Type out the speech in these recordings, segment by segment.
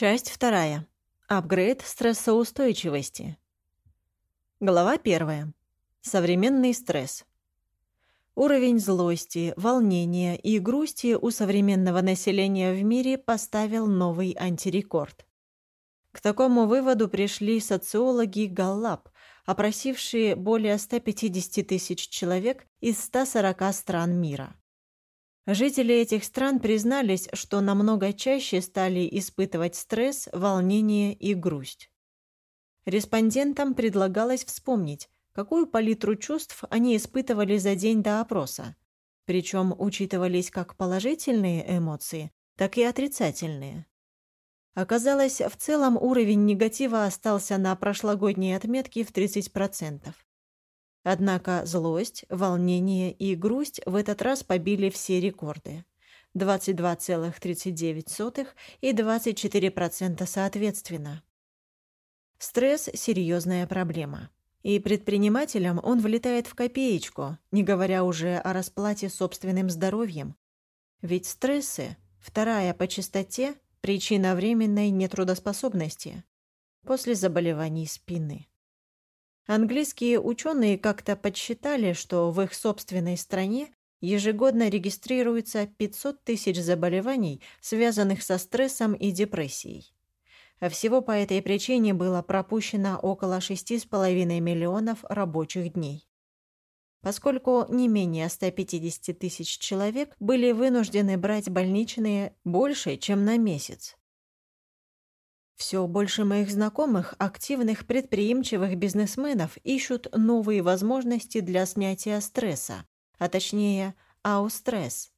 Часть вторая. Апгрейд стрессоустойчивости. Глава первая. Современный стресс. Уровень злости, волнения и грусти у современного населения в мире поставил новый антирекорд. К такому выводу пришли социологи Галлап, опросившие более 150 тысяч человек из 140 стран мира. Жители этих стран признались, что намного чаще стали испытывать стресс, волнение и грусть. Респондентам предлагалось вспомнить, какую палитру чувств они испытывали за день до опроса. Причем учитывались как положительные эмоции, так и отрицательные. Оказалось, в целом уровень негатива остался на прошлогодней отметке в 30%. Однако злость, волнение и грусть в этот раз побили все рекорды. 22,39 и 24% соответственно. Стресс – серьезная проблема. И предпринимателям он влетает в копеечку, не говоря уже о расплате собственным здоровьем. Ведь стрессы – вторая по частоте причина временной нетрудоспособности после заболеваний спины. Английские ученые как-то подсчитали, что в их собственной стране ежегодно регистрируется 500 тысяч заболеваний, связанных со стрессом и депрессией. Всего по этой причине было пропущено около 6,5 миллионов рабочих дней. Поскольку не менее 150 тысяч человек были вынуждены брать больничные больше, чем на месяц. Все больше моих знакомых, активных, предприимчивых бизнесменов ищут новые возможности для снятия стресса, а точнее, эустресс.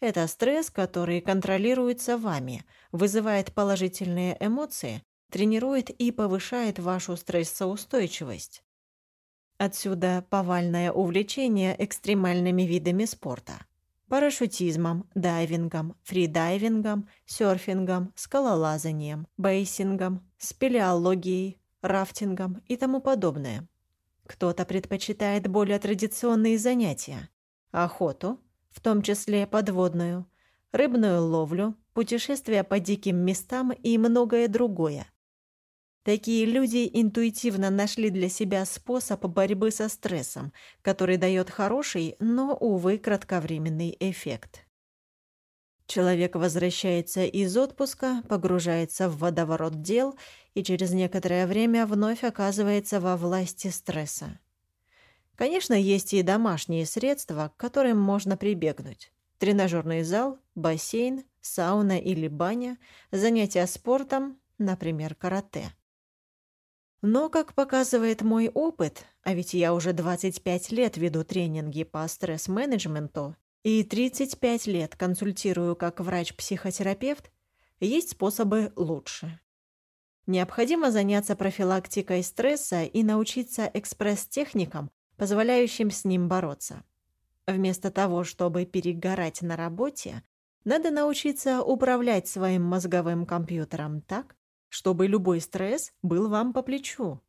Это стресс, который контролируется вами, вызывает положительные эмоции, тренирует и повышает вашу стрессоустойчивость. Отсюда повальное увлечение экстремальными видами спорта парашютизмом, дайвингом, фридайвингом, серфингом, скалолазанием, кейвингом, спелеологией, рафтингом и тому подобное. Кто-то предпочитает более традиционные занятия – охоту, в том числе подводную, рыбную ловлю, путешествия по диким местам и многое другое. Такие люди интуитивно нашли для себя способ борьбы со стрессом, который дает хороший, но, увы, кратковременный эффект. Человек возвращается из отпуска, погружается в водоворот дел и через некоторое время вновь оказывается во власти стресса. Конечно, есть и домашние средства, к которым можно прибегнуть. Тренажерный зал, бассейн, сауна или баня, занятия спортом, например, карате. Но, как показывает мой опыт, а ведь я уже 25 лет веду тренинги по стресс-менеджменту и 35 лет консультирую как врач-психотерапевт, есть способы лучше. Необходимо заняться профилактикой стресса и научиться экспресс-техникам, позволяющим с ним бороться. Вместо того, чтобы перегорать на работе, надо научиться управлять своим мозговым компьютером так, чтобы любой стресс был вам по плечу.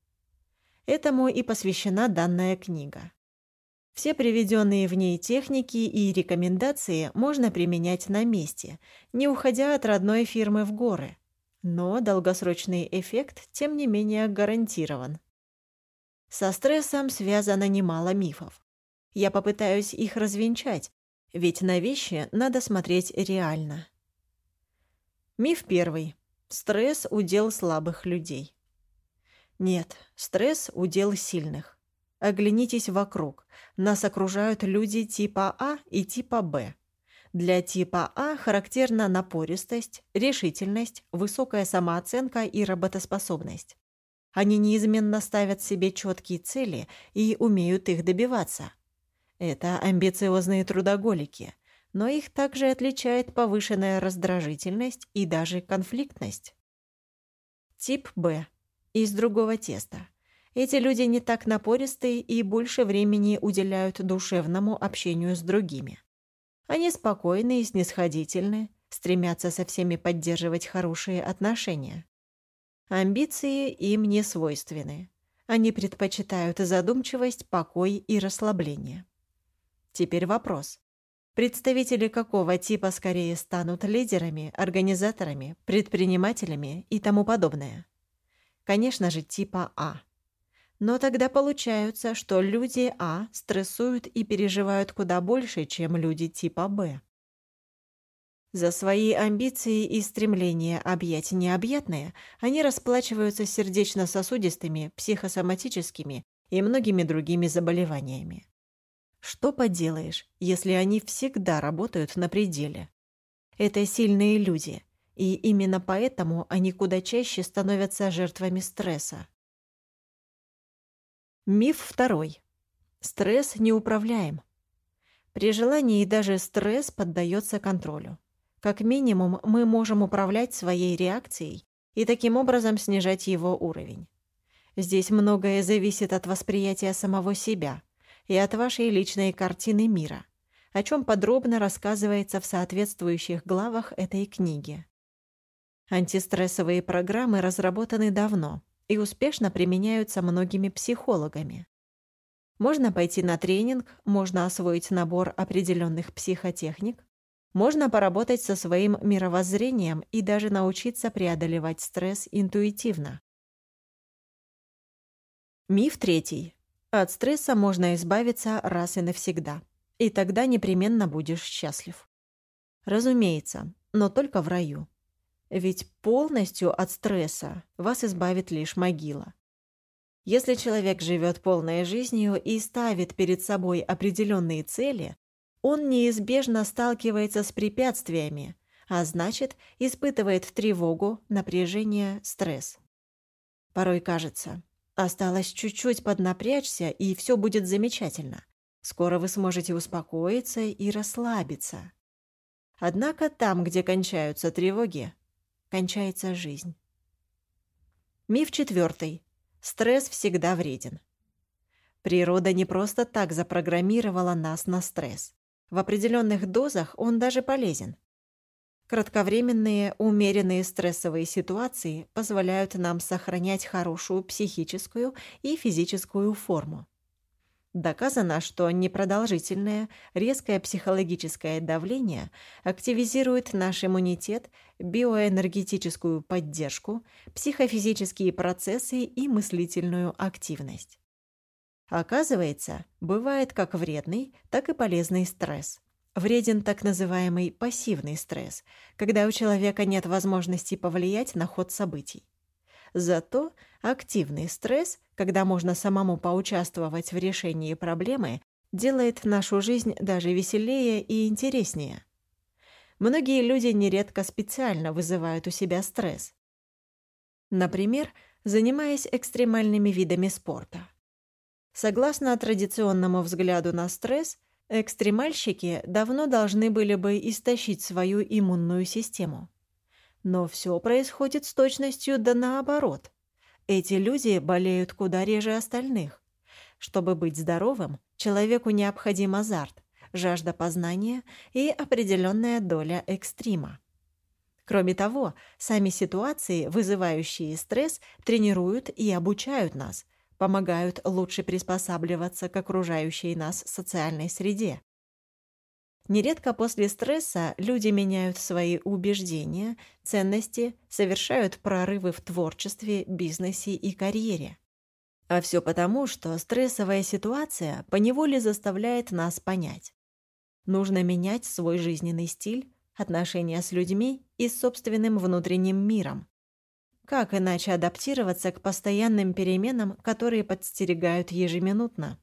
Этому и посвящена данная книга. Все приведенные в ней техники и рекомендации можно применять на месте, не уходя от родной фирмы в горы. Но долгосрочный эффект, тем не менее, гарантирован. Со стрессом связано немало мифов. Я попытаюсь их развенчать, ведь на вещи надо смотреть реально. Миф первый. Стресс – удел слабых людей. Нет, стресс – удел сильных. Оглянитесь вокруг. Нас окружают люди типа А и типа Б. Для типа А характерна напористость, решительность, высокая самооценка и работоспособность. Они неизменно ставят себе четкие цели и умеют их добиваться. Это амбициозные трудоголики – но их также отличает повышенная раздражительность и даже конфликтность. Тип Б. Из другого теста. Эти люди не так напористые и больше времени уделяют душевному общению с другими. Они спокойны и снисходительны, стремятся со всеми поддерживать хорошие отношения. Амбиции им не свойственны. Они предпочитают задумчивость, покой и расслабление. Теперь вопрос. Представители какого типа скорее станут лидерами, организаторами, предпринимателями и тому подобное? Конечно же, типа А. Но тогда получается, что люди А стрессуют и переживают куда больше, чем люди типа Б. За свои амбиции и стремление объять необъятное они расплачиваются сердечно-сосудистыми, психосоматическими и многими другими заболеваниями. Что поделаешь, если они всегда работают на пределе? Это сильные люди, и именно поэтому они куда чаще становятся жертвами стресса. Миф второй. Стресс неуправляем. При желании даже стресс поддается контролю. Как минимум, мы можем управлять своей реакцией и таким образом снижать его уровень. Здесь многое зависит от восприятия самого себя – и от вашей личной картины мира, о чем подробно рассказывается в соответствующих главах этой книги. Антистрессовые программы разработаны давно и успешно применяются многими психологами. Можно пойти на тренинг, можно освоить набор определенных психотехник, можно поработать со своим мировоззрением и даже научиться преодолевать стресс интуитивно. Миф третий. От стресса можно избавиться раз и навсегда. И тогда непременно будешь счастлив. Разумеется, но только в раю. Ведь полностью от стресса вас избавит лишь могила. Если человек живет полной жизнью и ставит перед собой определенные цели, он неизбежно сталкивается с препятствиями, а значит, испытывает тревогу, напряжение, стресс. Порой кажется, Осталось чуть-чуть поднапрячься, и все будет замечательно. Скоро вы сможете успокоиться и расслабиться. Однако там, где кончаются тревоги, кончается жизнь. Миф четвертый. Стресс всегда вреден. Природа не просто так запрограммировала нас на стресс. В определенных дозах он даже полезен. Кратковременные, умеренные стрессовые ситуации позволяют нам сохранять хорошую психическую и физическую форму. Доказано, что непродолжительное, резкое психологическое давление активизирует наш иммунитет, биоэнергетическую поддержку, психофизические процессы и мыслительную активность. Оказывается, бывает как вредный, так и полезный стресс. Вреден так называемый пассивный стресс, когда у человека нет возможности повлиять на ход событий. Зато активный стресс, когда можно самому поучаствовать в решении проблемы, делает нашу жизнь даже веселее и интереснее. Многие люди нередко специально вызывают у себя стресс. Например, занимаясь экстремальными видами спорта. Согласно традиционному взгляду на стресс, Экстремальщики давно должны были бы истощить свою иммунную систему. Но все происходит с точностью да наоборот. Эти люди болеют куда реже остальных. Чтобы быть здоровым, человеку необходим азарт, жажда познания и определенная доля экстрима. Кроме того, сами ситуации, вызывающие стресс, тренируют и обучают нас, помогают лучше приспосабливаться к окружающей нас социальной среде. Нередко после стресса люди меняют свои убеждения, ценности, совершают прорывы в творчестве, бизнесе и карьере. А все потому, что стрессовая ситуация поневоле заставляет нас понять. Нужно менять свой жизненный стиль, отношения с людьми и с собственным внутренним миром. Как иначе адаптироваться к постоянным переменам, которые подстерегают ежеминутно?